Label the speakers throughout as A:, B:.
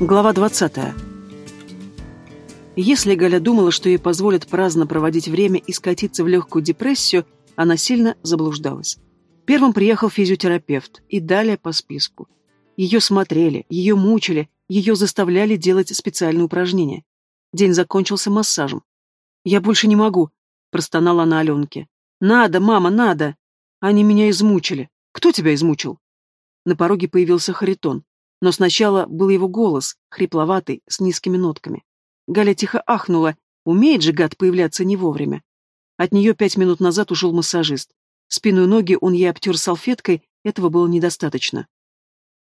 A: Глава 20. Если Галя думала, что ей позволят праздно проводить время и скатиться в легкую депрессию, она сильно заблуждалась. Первым приехал физиотерапевт, и далее по списку. Ее смотрели, ее мучили, ее заставляли делать специальные упражнения. День закончился массажем. «Я больше не могу», — простонала она Аленке. «Надо, мама, надо!» Они меня измучили. Кто тебя измучил? На пороге появился Харитон. Но сначала был его голос, хрипловатый, с низкими нотками. Галя тихо ахнула. Умеет же гад появляться не вовремя. От нее пять минут назад ушел массажист. Спину и ноги он ей обтер салфеткой, этого было недостаточно.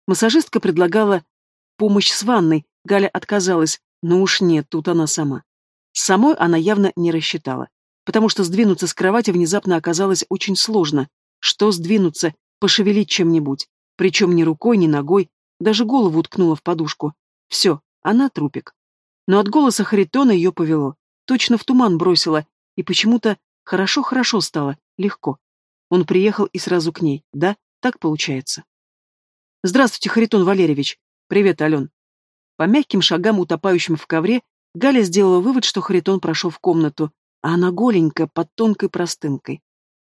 A: Массажистка предлагала помощь с ванной, Галя отказалась, но уж нет, тут она сама. самой она явно не рассчитала, потому что сдвинуться с кровати внезапно оказалось очень сложно. Что сдвинуться, пошевелить чем-нибудь, причем ни рукой, ни ногой, даже голову уткнула в подушку. Все, она трупик. Но от голоса Харитона ее повело. Точно в туман бросила, и почему-то хорошо-хорошо стало, легко. Он приехал и сразу к ней, да? Так получается. «Здравствуйте, Харитон Валерьевич!» «Привет, Ален!» По мягким шагам, утопающим в ковре, Галя сделала вывод, что Харитон прошел в комнату, а она голенькая, под тонкой простынкой.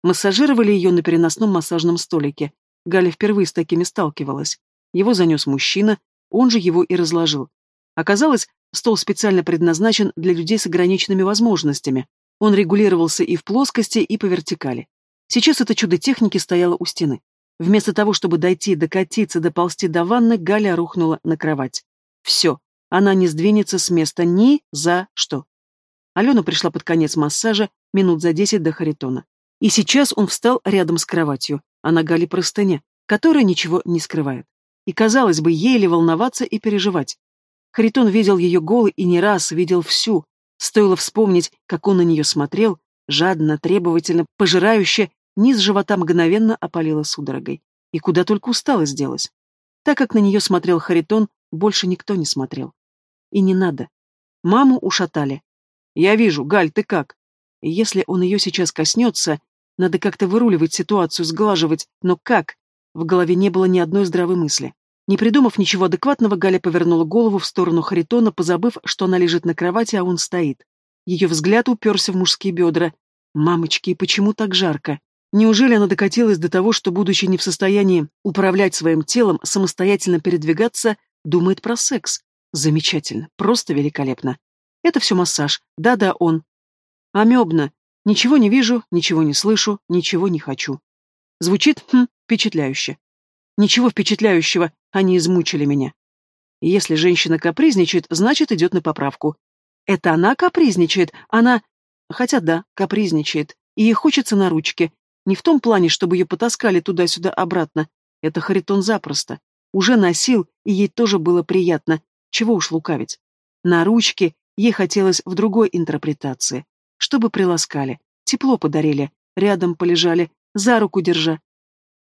A: Массажировали ее на переносном массажном столике. Галя впервые с такими сталкивалась. Его занес мужчина, он же его и разложил. Оказалось, стол специально предназначен для людей с ограниченными возможностями. Он регулировался и в плоскости, и по вертикали. Сейчас это чудо техники стояло у стены. Вместо того, чтобы дойти, докатиться, доползти до ванны, Галя рухнула на кровать. Все, она не сдвинется с места ни за что. Алена пришла под конец массажа, минут за десять до Харитона. И сейчас он встал рядом с кроватью, а на Гале простыня, которая ничего не скрывает. И, казалось бы, еле волноваться и переживать. Харитон видел ее голой и не раз видел всю. Стоило вспомнить, как он на нее смотрел, жадно, требовательно, пожирающе, низ живота мгновенно опалило судорогой. И куда только усталость делась. Так как на нее смотрел Харитон, больше никто не смотрел. И не надо. Маму ушатали. «Я вижу, Галь, ты как?» Если он ее сейчас коснется, надо как-то выруливать ситуацию, сглаживать, но как? В голове не было ни одной здравой мысли. Не придумав ничего адекватного, Галя повернула голову в сторону Харитона, позабыв, что она лежит на кровати, а он стоит. Ее взгляд уперся в мужские бедра. «Мамочки, почему так жарко?» Неужели она докатилась до того, что, будучи не в состоянии управлять своим телом, самостоятельно передвигаться, думает про секс? Замечательно, просто великолепно. Это все массаж. Да-да, он. Амебно. Ничего не вижу, ничего не слышу, ничего не хочу. Звучит, хм, впечатляюще. Ничего впечатляющего, они измучили меня. Если женщина капризничает, значит, идет на поправку. Это она капризничает, она... Хотя да, капризничает. И ей хочется на ручке. Не в том плане, чтобы ее потаскали туда-сюда обратно. Это Харитон запросто. Уже носил, и ей тоже было приятно. Чего уж лукавить. На ручке ей хотелось в другой интерпретации чтобы приласкали, тепло подарили, рядом полежали, за руку держа.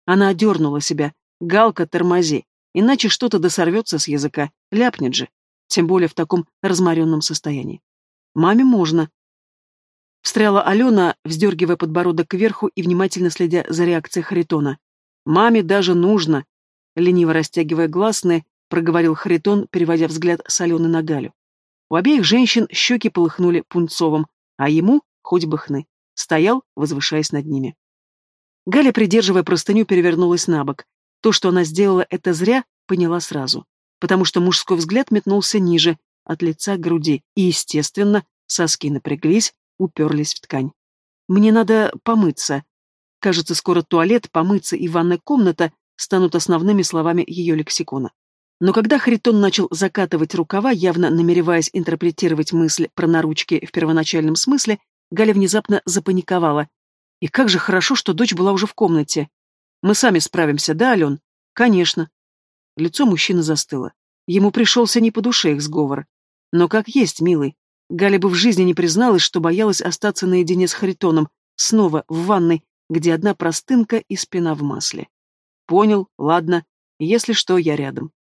A: Она одернула себя. Галка, тормози, иначе что-то досорвется с языка, ляпнет же, тем более в таком разморенном состоянии. Маме можно. Встряла Алена, вздергивая подбородок кверху и внимательно следя за реакцией Харитона. «Маме даже нужно!» Лениво растягивая гласные, проговорил Харитон, переводя взгляд с Алены на Галю. У обеих женщин щеки полыхнули пунцовым, а ему хоть бы хны. Стоял, возвышаясь над ними. Галя, придерживая простыню, перевернулась на бок. То, что она сделала это зря, поняла сразу. Потому что мужской взгляд метнулся ниже, от лица к груди, и, естественно, соски напряглись, уперлись в ткань. «Мне надо помыться». Кажется, скоро туалет, помыться и ванная комната станут основными словами ее лексикона. Но когда Харитон начал закатывать рукава, явно намереваясь интерпретировать мысль про наручки в первоначальном смысле, Галя внезапно запаниковала. И как же хорошо, что дочь была уже в комнате. Мы сами справимся, да, Ален? Конечно. Лицо мужчины застыло. Ему пришелся не по душе их сговор. Но как есть, милый. Галя бы в жизни не призналась, что боялась остаться наедине с Харитоном, снова в ванной, где одна простынка и спина в масле. Понял, ладно. Если что, я рядом.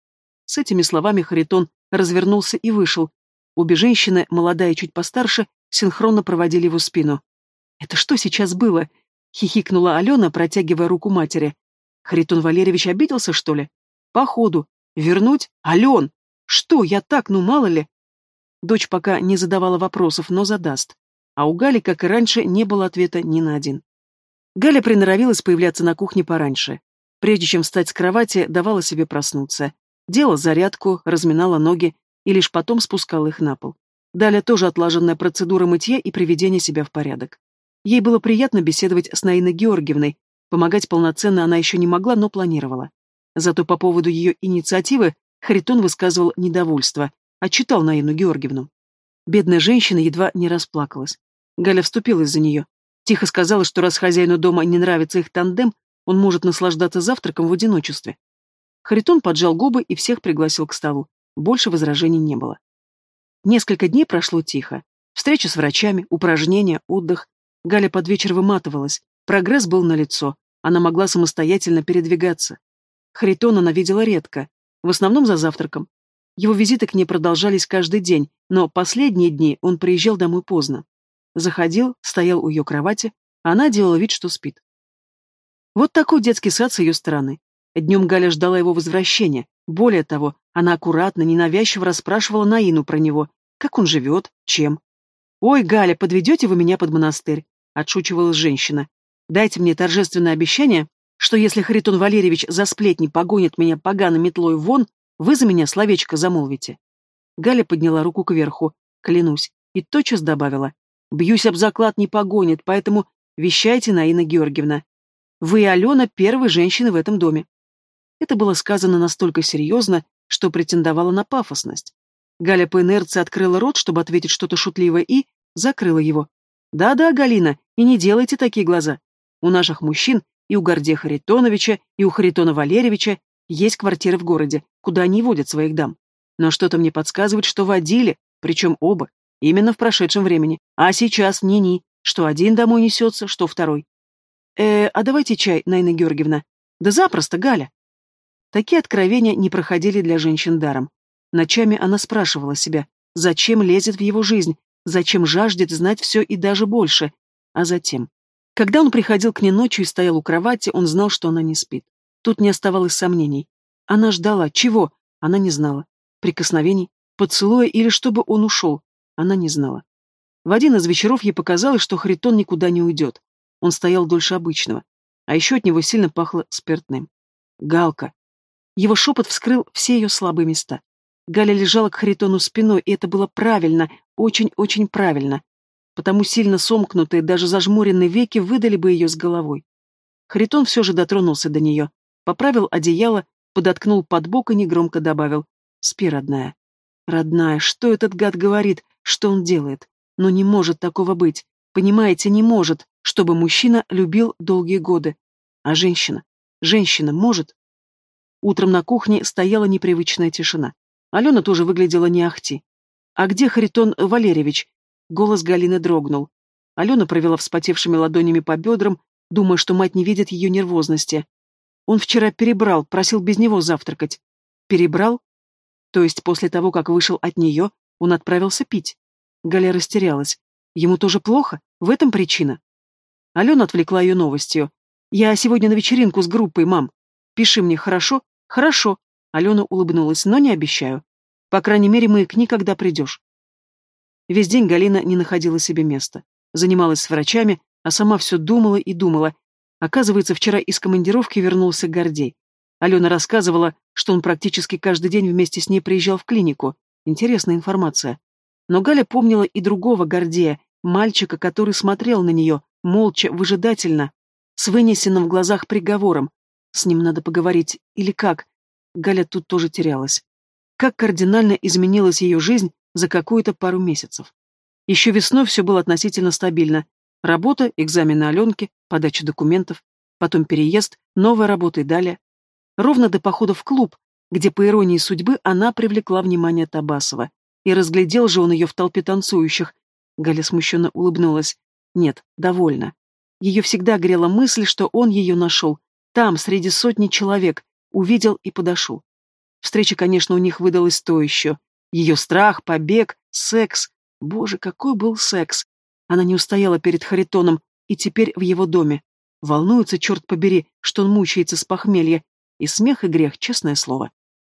A: С этими словами Харитон развернулся и вышел. Обе женщины, молодая и чуть постарше, синхронно проводили его спину. «Это что сейчас было?» — хихикнула Алена, протягивая руку матери. «Харитон Валерьевич обиделся, что ли?» «Походу. Вернуть? Ален!» Что, я так, ну мало ли? Дочь пока не задавала вопросов, но задаст. А у Гали, как и раньше, не было ответа ни на один. Галя приноровилась появляться на кухне пораньше. Прежде чем встать с кровати, давала себе проснуться. Делала зарядку, разминала ноги и лишь потом спускала их на пол. Далее тоже отлаженная процедура мытья и приведения себя в порядок. Ей было приятно беседовать с Наиной Георгиевной, помогать полноценно она еще не могла, но планировала. Зато по поводу ее инициативы Харитон высказывал недовольство, отчитал Наину Георгиевну. Бедная женщина едва не расплакалась. Галя вступилась за нее. Тихо сказала, что раз хозяину дома не нравится их тандем, он может наслаждаться завтраком в одиночестве. Харитон поджал губы и всех пригласил к столу. Больше возражений не было. Несколько дней прошло тихо. Встреча с врачами, упражнения, отдых. Галя под вечер выматывалась. Прогресс был налицо. Она могла самостоятельно передвигаться. Харитона она видела редко, в основном за завтраком. Его визиты к ней продолжались каждый день, но последние дни он приезжал домой поздно. Заходил, стоял у ее кровати, а она делала вид, что спит. Вот такой детский сад с ее стороны. Днем Галя ждала его возвращения. Более того, она аккуратно, ненавязчиво расспрашивала Наину про него, как он живет, чем. «Ой, Галя, подведете вы меня под монастырь?» — отшучивалась женщина. «Дайте мне торжественное обещание, что если Харитон Валерьевич за сплетни погонит меня поганой метлой вон, вы за меня словечко замолвите». Галя подняла руку кверху, клянусь, и тотчас добавила. «Бьюсь об заклад не погонит, поэтому вещайте, Наина Георгиевна. Вы и Алена первые женщины в этом доме. Это было сказано настолько серьезно, что претендовало на пафосность. Галя по инерции открыла рот, чтобы ответить что-то шутливое, и закрыла его. «Да-да, Галина, и не делайте такие глаза. У наших мужчин, и у Гордея Харитоновича, и у Харитона Валерьевича есть квартиры в городе, куда они водят своих дам. Но что-то мне подсказывает, что водили, причем оба, именно в прошедшем времени. А сейчас ни-ни, что один домой несется, что второй. Э, а давайте чай, Найна Георгиевна. Да запросто, Галя. Такие откровения не проходили для женщин даром. Ночами она спрашивала себя, зачем лезет в его жизнь, зачем жаждет знать все и даже больше. А затем, когда он приходил к ней ночью и стоял у кровати, он знал, что она не спит. Тут не оставалось сомнений. Она ждала. Чего? Она не знала. Прикосновений, поцелуя или чтобы он ушел. Она не знала. В один из вечеров ей показалось, что Харитон никуда не уйдет. Он стоял дольше обычного. А еще от него сильно пахло спиртным. Галка. Его шепот вскрыл все ее слабые места. Галя лежала к Харитону спиной, и это было правильно, очень-очень правильно. Потому сильно сомкнутые, даже зажмуренные веки выдали бы ее с головой. Харитон все же дотронулся до нее, поправил одеяло, подоткнул под бок и негромко добавил «Спи, родная». «Родная, что этот гад говорит? Что он делает? Но не может такого быть. Понимаете, не может, чтобы мужчина любил долгие годы. А женщина? Женщина может?» Утром на кухне стояла непривычная тишина. Алена тоже выглядела не ахти. «А где Харитон Валерьевич?» Голос Галины дрогнул. Алена провела вспотевшими ладонями по бедрам, думая, что мать не видит ее нервозности. Он вчера перебрал, просил без него завтракать. Перебрал? То есть после того, как вышел от нее, он отправился пить. Галя растерялась. Ему тоже плохо? В этом причина? Алена отвлекла ее новостью. «Я сегодня на вечеринку с группой, мам. Пиши мне, хорошо? «Хорошо», — Алена улыбнулась, — «но не обещаю. По крайней мере, мы к никогда придешь». Весь день Галина не находила себе места. Занималась с врачами, а сама все думала и думала. Оказывается, вчера из командировки вернулся Гордей. Алена рассказывала, что он практически каждый день вместе с ней приезжал в клинику. Интересная информация. Но Галя помнила и другого Гордея, мальчика, который смотрел на нее, молча, выжидательно, с вынесенным в глазах приговором, с ним надо поговорить. Или как? Галя тут тоже терялась. Как кардинально изменилась ее жизнь за какую-то пару месяцев. Еще весной все было относительно стабильно. Работа, экзамены Аленки, подача документов, потом переезд, новая работа и далее. Ровно до похода в клуб, где, по иронии судьбы, она привлекла внимание Табасова. И разглядел же он ее в толпе танцующих. Галя смущенно улыбнулась. Нет, довольна. Ее всегда грела мысль, что он ее нашел, там, среди сотни человек, увидел и подошел. Встреча, конечно, у них выдалась то еще. Ее страх, побег, секс. Боже, какой был секс! Она не устояла перед Харитоном, и теперь в его доме. Волнуется, черт побери, что он мучается с похмелья. И смех, и грех, честное слово.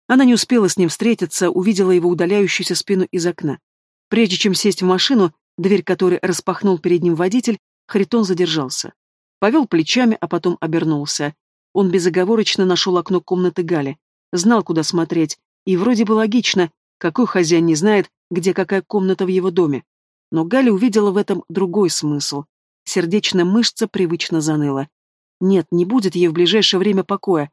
A: Она не успела с ним встретиться, увидела его удаляющуюся спину из окна. Прежде чем сесть в машину, дверь которой распахнул перед ним водитель, Харитон задержался. Повел плечами, а потом обернулся. Он безоговорочно нашел окно комнаты Гали. Знал, куда смотреть. И вроде бы логично, какой хозяин не знает, где какая комната в его доме. Но Галя увидела в этом другой смысл. Сердечная мышца привычно заныла. Нет, не будет ей в ближайшее время покоя.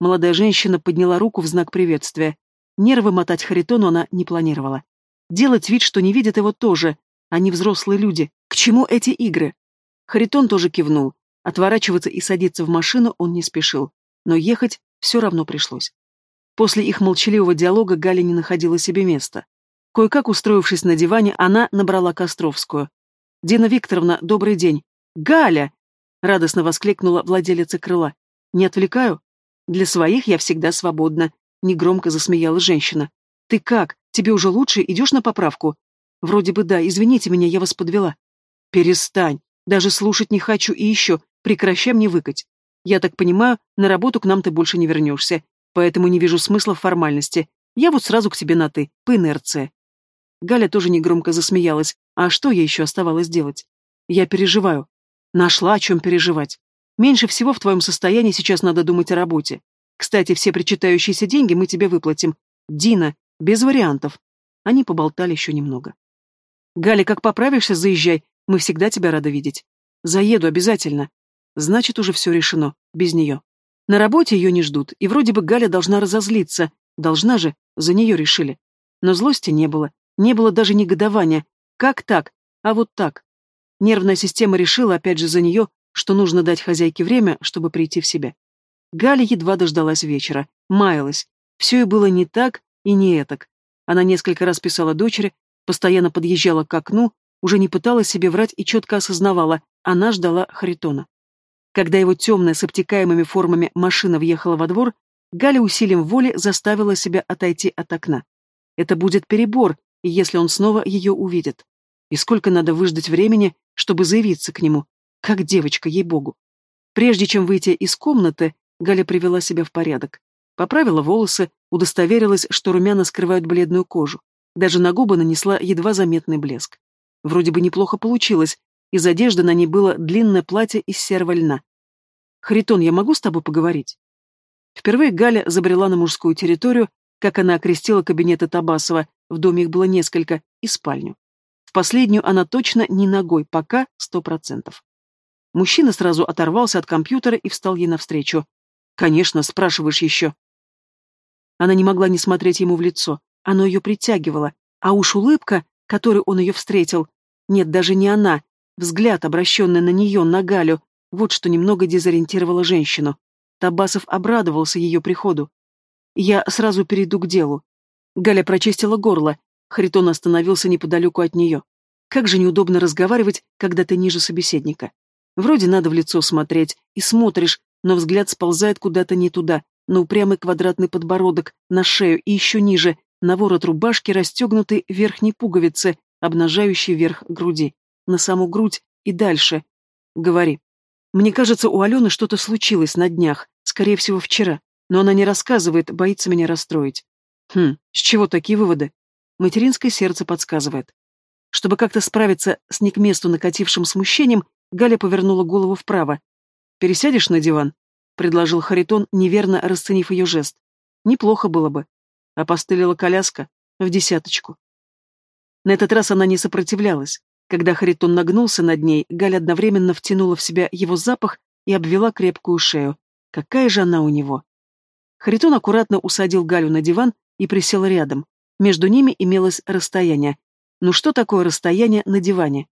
A: Молодая женщина подняла руку в знак приветствия. Нервы мотать Харитону она не планировала. Делать вид, что не видит его тоже. Они взрослые люди. К чему эти игры? Харитон тоже кивнул. Отворачиваться и садиться в машину он не спешил. Но ехать все равно пришлось. После их молчаливого диалога Галя не находила себе места. Кое-как устроившись на диване, она набрала Костровскую. «Дина Викторовна, добрый день!» «Галя!» — радостно воскликнула владелица крыла. «Не отвлекаю?» «Для своих я всегда свободна», — негромко засмеялась женщина. «Ты как? Тебе уже лучше? Идешь на поправку?» «Вроде бы да. Извините меня, я вас подвела». «Перестань. Даже слушать не хочу и еще. Прекращай мне выкать. Я так понимаю, на работу к нам ты больше не вернешься, поэтому не вижу смысла в формальности. Я вот сразу к тебе на «ты», по инерции». Галя тоже негромко засмеялась. А что ей еще оставалось делать? Я переживаю. Нашла, о чем переживать. Меньше всего в твоем состоянии сейчас надо думать о работе. Кстати, все причитающиеся деньги мы тебе выплатим. Дина, без вариантов. Они поболтали еще немного. Галя, как поправишься, заезжай. Мы всегда тебя рады видеть. Заеду обязательно. Значит, уже все решено. Без нее. На работе ее не ждут, и вроде бы Галя должна разозлиться. Должна же, за нее решили. Но злости не было. Не было даже негодования. Как так? А вот так. Нервная система решила, опять же, за нее, что нужно дать хозяйке время, чтобы прийти в себя. Галя едва дождалась вечера. Маялась. Все и было не так и не этак. Она несколько раз писала дочери, постоянно подъезжала к окну, уже не пыталась себе врать и четко осознавала, она ждала Харитона. Когда его темная с обтекаемыми формами машина въехала во двор, Галя усилием воли заставила себя отойти от окна. Это будет перебор, если он снова ее увидит. И сколько надо выждать времени, чтобы заявиться к нему, как девочка, ей-богу. Прежде чем выйти из комнаты, Галя привела себя в порядок. Поправила волосы, удостоверилась, что румяна скрывают бледную кожу. Даже на губы нанесла едва заметный блеск. Вроде бы неплохо получилось, из одежды на ней было длинное платье из серого льна. «Харитон, я могу с тобой поговорить?» Впервые Галя забрела на мужскую территорию, как она окрестила кабинеты Табасова, в доме их было несколько, и спальню. В последнюю она точно не ногой, пока сто процентов. Мужчина сразу оторвался от компьютера и встал ей навстречу. «Конечно, спрашиваешь еще». Она не могла не смотреть ему в лицо. Оно ее притягивало. А уж улыбка, которой он ее встретил. Нет, даже не она. Взгляд, обращенный на нее, на Галю, вот что немного дезориентировало женщину. Табасов обрадовался ее приходу. «Я сразу перейду к делу». Галя прочистила горло. Харитон остановился неподалеку от нее. Как же неудобно разговаривать, когда ты ниже собеседника. Вроде надо в лицо смотреть, и смотришь, но взгляд сползает куда-то не туда, на упрямый квадратный подбородок, на шею и еще ниже, на ворот рубашки расстегнуты верхней пуговицы, обнажающей верх груди, на саму грудь и дальше. Говори. Мне кажется, у Алены что-то случилось на днях, скорее всего, вчера, но она не рассказывает, боится меня расстроить. Хм, с чего такие выводы? Материнское сердце подсказывает. Чтобы как-то справиться с не к месту накатившим смущением, Галя повернула голову вправо. «Пересядешь на диван?» — предложил Харитон, неверно расценив ее жест. «Неплохо было бы. Опостылила коляска в десяточку. На этот раз она не сопротивлялась. Когда Харитон нагнулся над ней, Галя одновременно втянула в себя его запах и обвела крепкую шею. Какая же она у него! Харитон аккуратно усадил Галю на диван и присел рядом. Между ними имелось расстояние. Ну что такое расстояние на диване?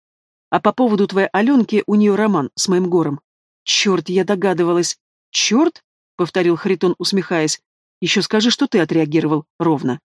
A: А по поводу твоей Аленки у нее роман с моим гором. Черт, я догадывалась. Черт? — повторил Харитон, усмехаясь. Еще скажи, что ты отреагировал ровно.